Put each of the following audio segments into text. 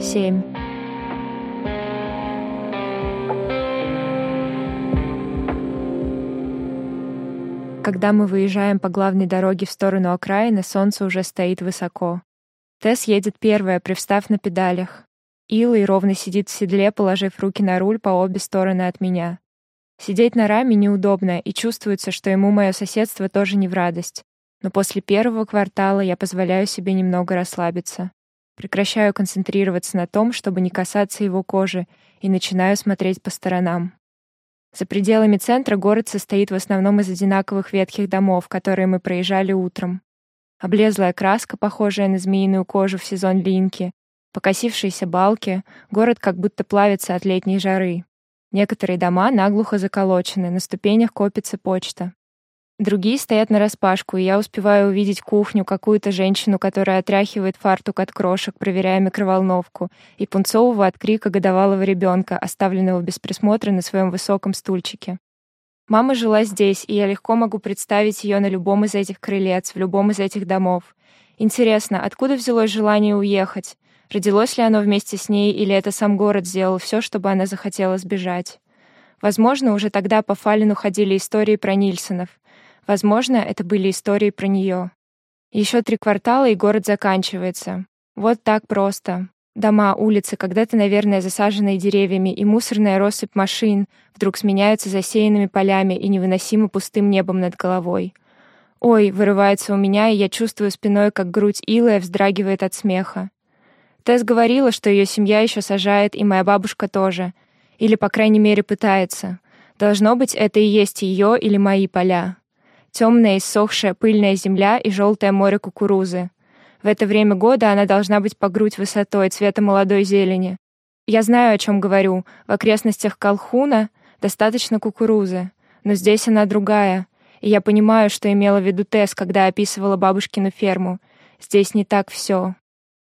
Семь. Когда мы выезжаем по главной дороге в сторону окраины, солнце уже стоит высоко. Тесс едет первая, привстав на педалях. Илой ровно сидит в седле, положив руки на руль по обе стороны от меня. Сидеть на раме неудобно, и чувствуется, что ему мое соседство тоже не в радость. Но после первого квартала я позволяю себе немного расслабиться. Прекращаю концентрироваться на том, чтобы не касаться его кожи, и начинаю смотреть по сторонам. За пределами центра город состоит в основном из одинаковых ветхих домов, которые мы проезжали утром. Облезлая краска, похожая на змеиную кожу в сезон линьки, покосившиеся балки, город как будто плавится от летней жары. Некоторые дома наглухо заколочены, на ступенях копится почта. Другие стоят нараспашку, и я успеваю увидеть кухню, какую-то женщину, которая отряхивает фартук от крошек, проверяя микроволновку, и пунцового от крика годовалого ребенка, оставленного без присмотра на своем высоком стульчике. Мама жила здесь, и я легко могу представить ее на любом из этих крылец, в любом из этих домов. Интересно, откуда взялось желание уехать? Родилось ли оно вместе с ней, или это сам город сделал все, чтобы она захотела сбежать? Возможно, уже тогда по Фалину ходили истории про Нильсонов. Возможно, это были истории про нее. Еще три квартала, и город заканчивается. Вот так просто. Дома, улицы, когда-то, наверное, засаженные деревьями, и мусорная россыпь машин вдруг сменяются засеянными полями и невыносимо пустым небом над головой. Ой, вырывается у меня, и я чувствую спиной, как грудь Илая вздрагивает от смеха. Тесс говорила, что ее семья еще сажает, и моя бабушка тоже. Или, по крайней мере, пытается. Должно быть, это и есть ее или мои поля темная, иссохшая, пыльная земля и желтое море кукурузы. В это время года она должна быть по грудь высотой, цвета молодой зелени. Я знаю, о чем говорю. В окрестностях Колхуна достаточно кукурузы, но здесь она другая. И я понимаю, что имела в виду Тесс, когда описывала бабушкину ферму. Здесь не так все.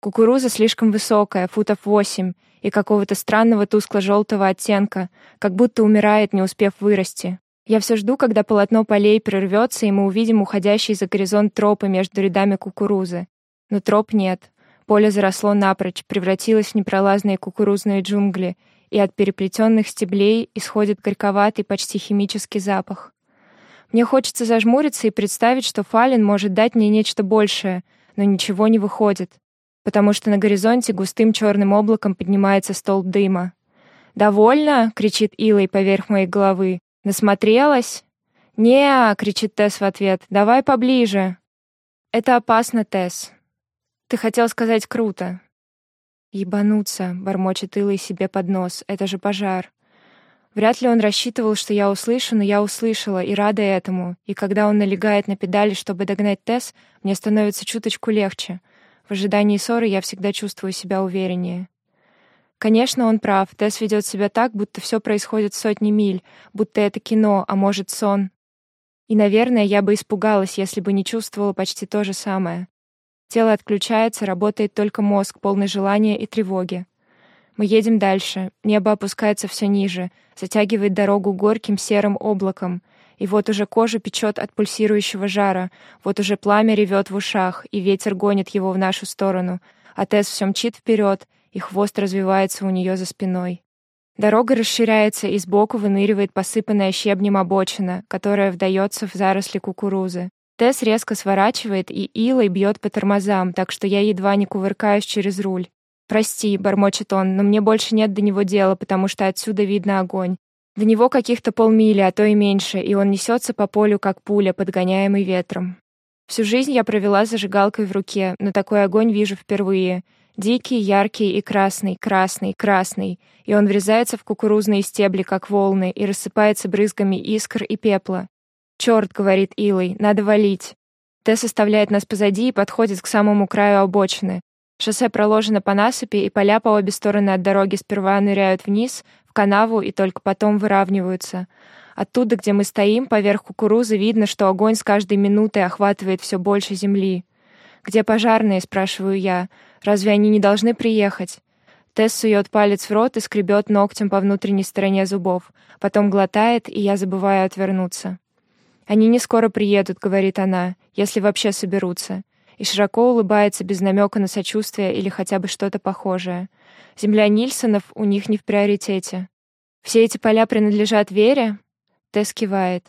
Кукуруза слишком высокая, футов восемь, и какого-то странного тускло-желтого оттенка, как будто умирает, не успев вырасти. Я все жду, когда полотно полей прервется, и мы увидим уходящий за горизонт тропы между рядами кукурузы. Но троп нет. Поле заросло напрочь, превратилось в непролазные кукурузные джунгли, и от переплетенных стеблей исходит горьковатый, почти химический запах. Мне хочется зажмуриться и представить, что Фалин может дать мне нечто большее, но ничего не выходит, потому что на горизонте густым черным облаком поднимается столб дыма. «Довольно!» — кричит Илой поверх моей головы. Насмотрелась? Не, кричит Тесс в ответ. Давай поближе. Это опасно, Тесс. Ты хотел сказать круто. Ебануться, бормочет Илой себе под нос. Это же пожар. Вряд ли он рассчитывал, что я услышу, но я услышала и рада этому. И когда он налегает на педали, чтобы догнать Тесс, мне становится чуточку легче. В ожидании ссоры я всегда чувствую себя увереннее. Конечно, он прав. Тесс ведет себя так, будто все происходит сотни миль, будто это кино, а может, сон. И, наверное, я бы испугалась, если бы не чувствовала почти то же самое. Тело отключается, работает только мозг, полный желания и тревоги. Мы едем дальше. Небо опускается все ниже, затягивает дорогу горьким серым облаком. И вот уже кожа печет от пульсирующего жара, вот уже пламя ревет в ушах, и ветер гонит его в нашу сторону, а Тесс все мчит вперед — и хвост развивается у нее за спиной. Дорога расширяется, и сбоку выныривает посыпанная щебнем обочина, которая вдается в заросли кукурузы. Тесс резко сворачивает, и Илой бьет по тормозам, так что я едва не кувыркаюсь через руль. «Прости», — бормочет он, — «но мне больше нет до него дела, потому что отсюда видно огонь. До него каких-то полмили, а то и меньше, и он несется по полю, как пуля, подгоняемый ветром. Всю жизнь я провела зажигалкой в руке, но такой огонь вижу впервые — Дикий, яркий и красный, красный, красный. И он врезается в кукурузные стебли, как волны, и рассыпается брызгами искр и пепла. «Черт», — говорит Илой, — «надо валить». Тесс оставляет нас позади и подходит к самому краю обочины. Шоссе проложено по насыпи, и поля по обе стороны от дороги сперва ныряют вниз, в канаву, и только потом выравниваются. Оттуда, где мы стоим, поверх кукурузы видно, что огонь с каждой минутой охватывает все больше земли. «Где пожарные?» — спрашиваю я. «Разве они не должны приехать?» Тесс сует палец в рот и скребет ногтем по внутренней стороне зубов. Потом глотает, и я забываю отвернуться. «Они не скоро приедут», — говорит она, — «если вообще соберутся. и широко улыбается без намека на сочувствие или хотя бы что-то похожее. Земля Нильсонов у них не в приоритете. Все эти поля принадлежат Вере? Тесс кивает.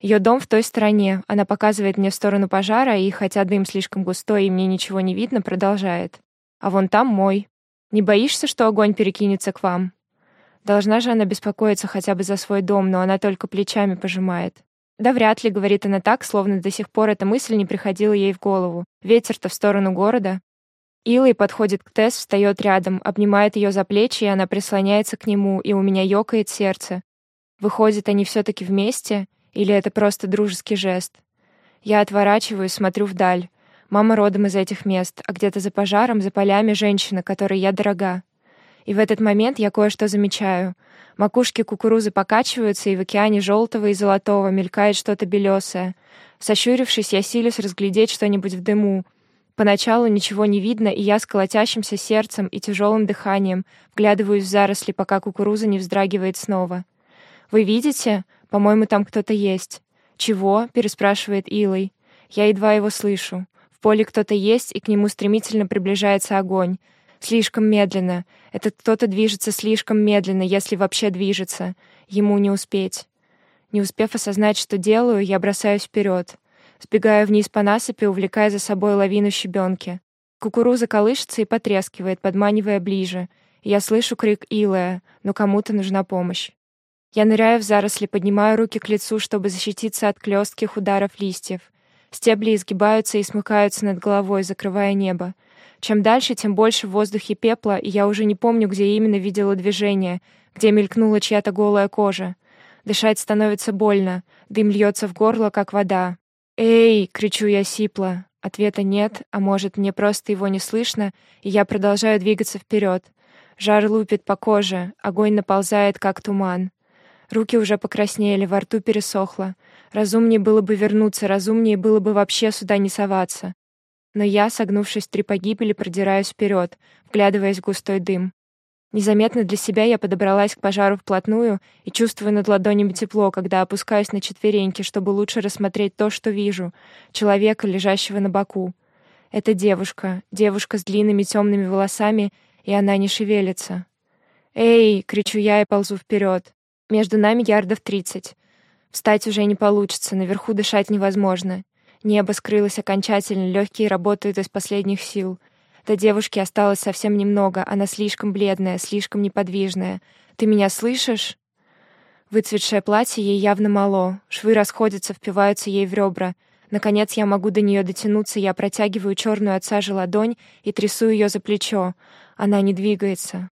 Ее дом в той стороне. Она показывает мне в сторону пожара, и хотя дым слишком густой и мне ничего не видно, продолжает. А вон там мой. Не боишься, что огонь перекинется к вам? Должна же она беспокоиться хотя бы за свой дом, но она только плечами пожимает. Да вряд ли, говорит она так, словно до сих пор эта мысль не приходила ей в голову. Ветер-то в сторону города. Илой подходит к Тесс, встает рядом, обнимает ее за плечи, и она прислоняется к нему, и у меня ёкает сердце. Выходит, они все таки вместе, или это просто дружеский жест? Я отворачиваюсь, смотрю вдаль. Мама родом из этих мест, а где-то за пожаром, за полями женщина, которой я дорога. И в этот момент я кое-что замечаю. Макушки кукурузы покачиваются, и в океане желтого и золотого мелькает что-то белесое. Сощурившись, я силюсь разглядеть что-нибудь в дыму. Поначалу ничего не видно, и я с колотящимся сердцем и тяжелым дыханием вглядываюсь в заросли, пока кукуруза не вздрагивает снова. «Вы видите? По-моему, там кто-то есть». «Чего?» — переспрашивает Илой. Я едва его слышу. В поле кто-то есть, и к нему стремительно приближается огонь. Слишком медленно. Этот кто-то движется слишком медленно, если вообще движется. Ему не успеть. Не успев осознать, что делаю, я бросаюсь вперед. Сбегаю вниз по насыпи, увлекая за собой лавину щебенки. Кукуруза колышется и потрескивает, подманивая ближе. Я слышу крик Илая, но кому-то нужна помощь. Я ныряю в заросли, поднимаю руки к лицу, чтобы защититься от клёстких ударов листьев. Стебли изгибаются и смыкаются над головой, закрывая небо. Чем дальше, тем больше в воздухе пепла, и я уже не помню, где именно видела движение, где мелькнула чья-то голая кожа. Дышать становится больно, дым льется в горло, как вода. «Эй!» — кричу я сипло. Ответа нет, а может, мне просто его не слышно, и я продолжаю двигаться вперед. Жар лупит по коже, огонь наползает, как туман. Руки уже покраснели, во рту пересохло. Разумнее было бы вернуться, разумнее было бы вообще сюда не соваться но я, согнувшись три погибели, продираюсь вперед, вглядываясь в густой дым. Незаметно для себя я подобралась к пожару вплотную и чувствую над ладонями тепло, когда опускаюсь на четвереньки, чтобы лучше рассмотреть то, что вижу, человека, лежащего на боку. Это девушка, девушка с длинными темными волосами, и она не шевелится. «Эй!» — кричу я и ползу вперед. Между нами ярдов тридцать. Встать уже не получится, наверху дышать невозможно. Небо скрылось окончательно, легкие работают из последних сил. До девушки осталось совсем немного, она слишком бледная, слишком неподвижная. Ты меня слышишь? Выцветшее платье ей явно мало, швы расходятся, впиваются ей в ребра. Наконец я могу до нее дотянуться, я протягиваю черную от сажи ладонь и трясу ее за плечо. Она не двигается.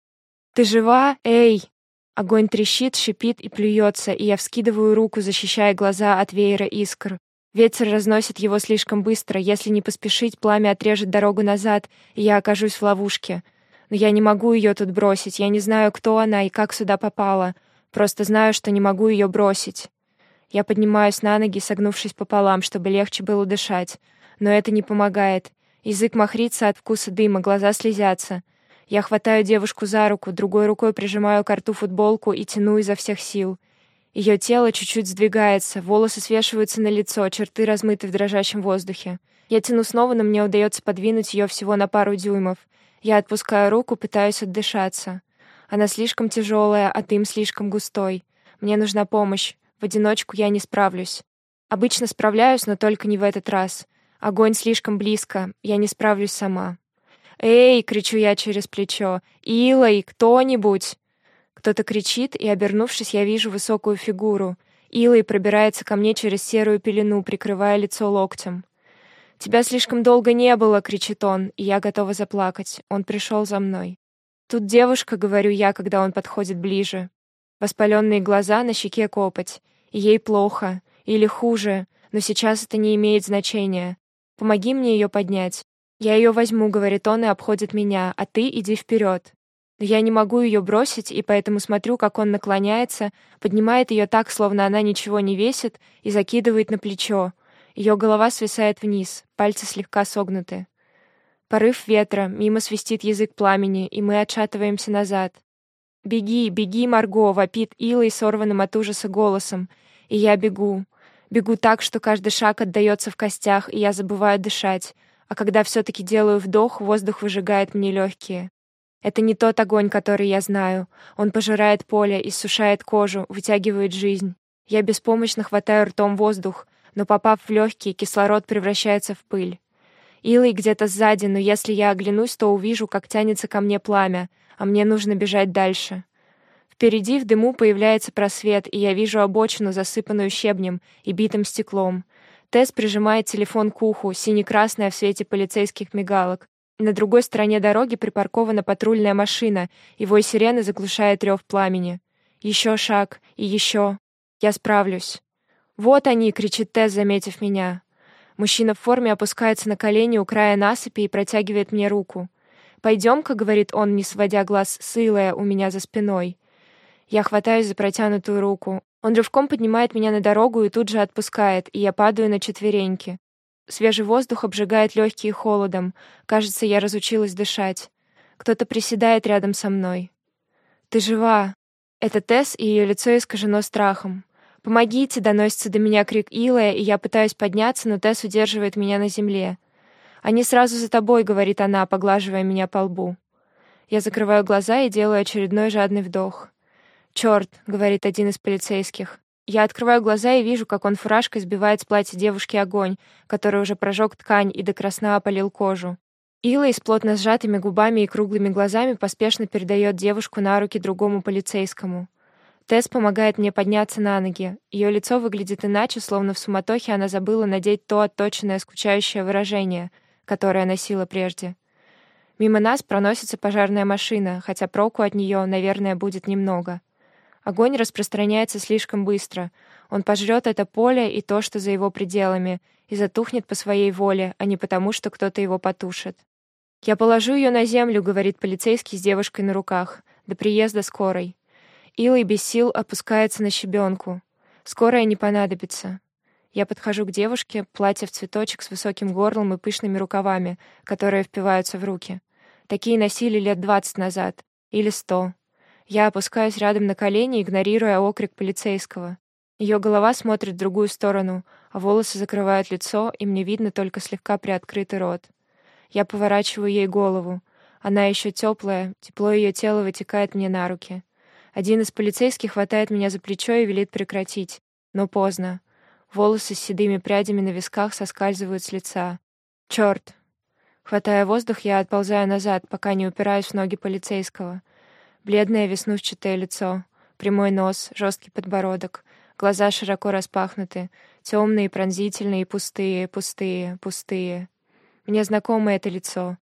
«Ты жива? Эй!» Огонь трещит, шипит и плюется, и я вскидываю руку, защищая глаза от веера искр. Ветер разносит его слишком быстро. Если не поспешить, пламя отрежет дорогу назад, и я окажусь в ловушке. Но я не могу ее тут бросить. Я не знаю, кто она и как сюда попала. Просто знаю, что не могу ее бросить. Я поднимаюсь на ноги, согнувшись пополам, чтобы легче было дышать. Но это не помогает. Язык махрится от вкуса дыма, глаза слезятся. Я хватаю девушку за руку, другой рукой прижимаю к рту футболку и тяну изо всех сил. Ее тело чуть-чуть сдвигается, волосы свешиваются на лицо, черты размыты в дрожащем воздухе. Я тяну снова, но мне удается подвинуть ее всего на пару дюймов. Я отпускаю руку, пытаюсь отдышаться. Она слишком тяжелая, а дым слишком густой. Мне нужна помощь. В одиночку я не справлюсь. Обычно справляюсь, но только не в этот раз. Огонь слишком близко. Я не справлюсь сама. «Эй!» — кричу я через плечо. «Илой, кто-нибудь!» Кто-то кричит, и, обернувшись, я вижу высокую фигуру. Илой пробирается ко мне через серую пелену, прикрывая лицо локтем. «Тебя слишком долго не было!» — кричит он, и я готова заплакать. Он пришел за мной. «Тут девушка», — говорю я, когда он подходит ближе. Воспаленные глаза, на щеке копоть. Ей плохо. Или хуже. Но сейчас это не имеет значения. Помоги мне ее поднять. Я ее возьму, говорит он и обходит меня, а ты иди вперед. Но я не могу ее бросить, и поэтому смотрю, как он наклоняется, поднимает ее так, словно она ничего не весит, и закидывает на плечо. Ее голова свисает вниз, пальцы слегка согнуты. Порыв ветра, мимо свистит язык пламени, и мы отшатываемся назад. «Беги, беги, Марго!» — вопит Илой сорванным от ужаса голосом. И я бегу. Бегу так, что каждый шаг отдаётся в костях, и я забываю дышать. А когда все-таки делаю вдох, воздух выжигает мне легкие. Это не тот огонь, который я знаю. Он пожирает поле, иссушает кожу, вытягивает жизнь. Я беспомощно хватаю ртом воздух, но попав в легкие, кислород превращается в пыль. Илой где-то сзади, но если я оглянусь, то увижу, как тянется ко мне пламя, а мне нужно бежать дальше. Впереди в дыму появляется просвет, и я вижу обочину, засыпанную щебнем и битым стеклом. Тесс прижимает телефон к уху, сине-красная в свете полицейских мигалок. На другой стороне дороги припаркована патрульная машина, и сирены заглушает рев пламени. Еще шаг, и еще. Я справлюсь. «Вот они!» — кричит Тесс, заметив меня. Мужчина в форме опускается на колени у края насыпи и протягивает мне руку. «Пойдем-ка», — говорит он, не сводя глаз с у меня за спиной. Я хватаюсь за протянутую руку. Он рывком поднимает меня на дорогу и тут же отпускает, и я падаю на четвереньки. Свежий воздух обжигает легкие холодом. Кажется, я разучилась дышать. Кто-то приседает рядом со мной. «Ты жива!» Это Тесс, и ее лицо искажено страхом. «Помогите!» — доносится до меня крик Илая, и я пытаюсь подняться, но Тесс удерживает меня на земле. «Они сразу за тобой», — говорит она, поглаживая меня по лбу. Я закрываю глаза и делаю очередной жадный вдох. «Черт», — говорит один из полицейских. Я открываю глаза и вижу, как он фуражкой сбивает с платья девушки огонь, который уже прожег ткань и до красна опалил кожу. Илой с плотно сжатыми губами и круглыми глазами поспешно передает девушку на руки другому полицейскому. Тесс помогает мне подняться на ноги. Ее лицо выглядит иначе, словно в суматохе она забыла надеть то отточенное скучающее выражение, которое носила прежде. Мимо нас проносится пожарная машина, хотя проку от нее, наверное, будет немного. Огонь распространяется слишком быстро. Он пожрет это поле и то, что за его пределами, и затухнет по своей воле, а не потому, что кто-то его потушит. «Я положу ее на землю», — говорит полицейский с девушкой на руках, до приезда скорой. Илой без сил опускается на щебенку. Скорая не понадобится. Я подхожу к девушке, платье в цветочек с высоким горлом и пышными рукавами, которые впиваются в руки. Такие носили лет двадцать назад. Или сто. Я опускаюсь рядом на колени, игнорируя окрик полицейского. Ее голова смотрит в другую сторону, а волосы закрывают лицо, и мне видно только слегка приоткрытый рот. Я поворачиваю ей голову. Она еще теплая, тепло ее тела вытекает мне на руки. Один из полицейских хватает меня за плечо и велит прекратить. Но поздно. Волосы с седыми прядями на висках соскальзывают с лица. Черт! Хватая воздух, я отползаю назад, пока не упираюсь в ноги полицейского. Бледное веснушчатое лицо, прямой нос, жесткий подбородок, глаза широко распахнуты, темные, пронзительные, пустые, пустые, пустые. Мне знакомо это лицо.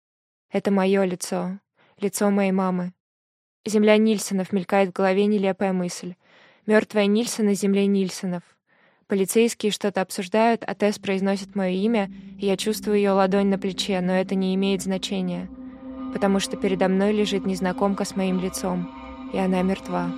Это мое лицо. Лицо моей мамы. Земля Нильсонов мелькает в голове нелепая мысль. Мертвая Нильсон на земле Нильсонов. Полицейские что-то обсуждают, а Тесс произносит мое имя, и я чувствую ее ладонь на плече, но это не имеет значения, потому что передо мной лежит незнакомка с моим лицом, и она мертва.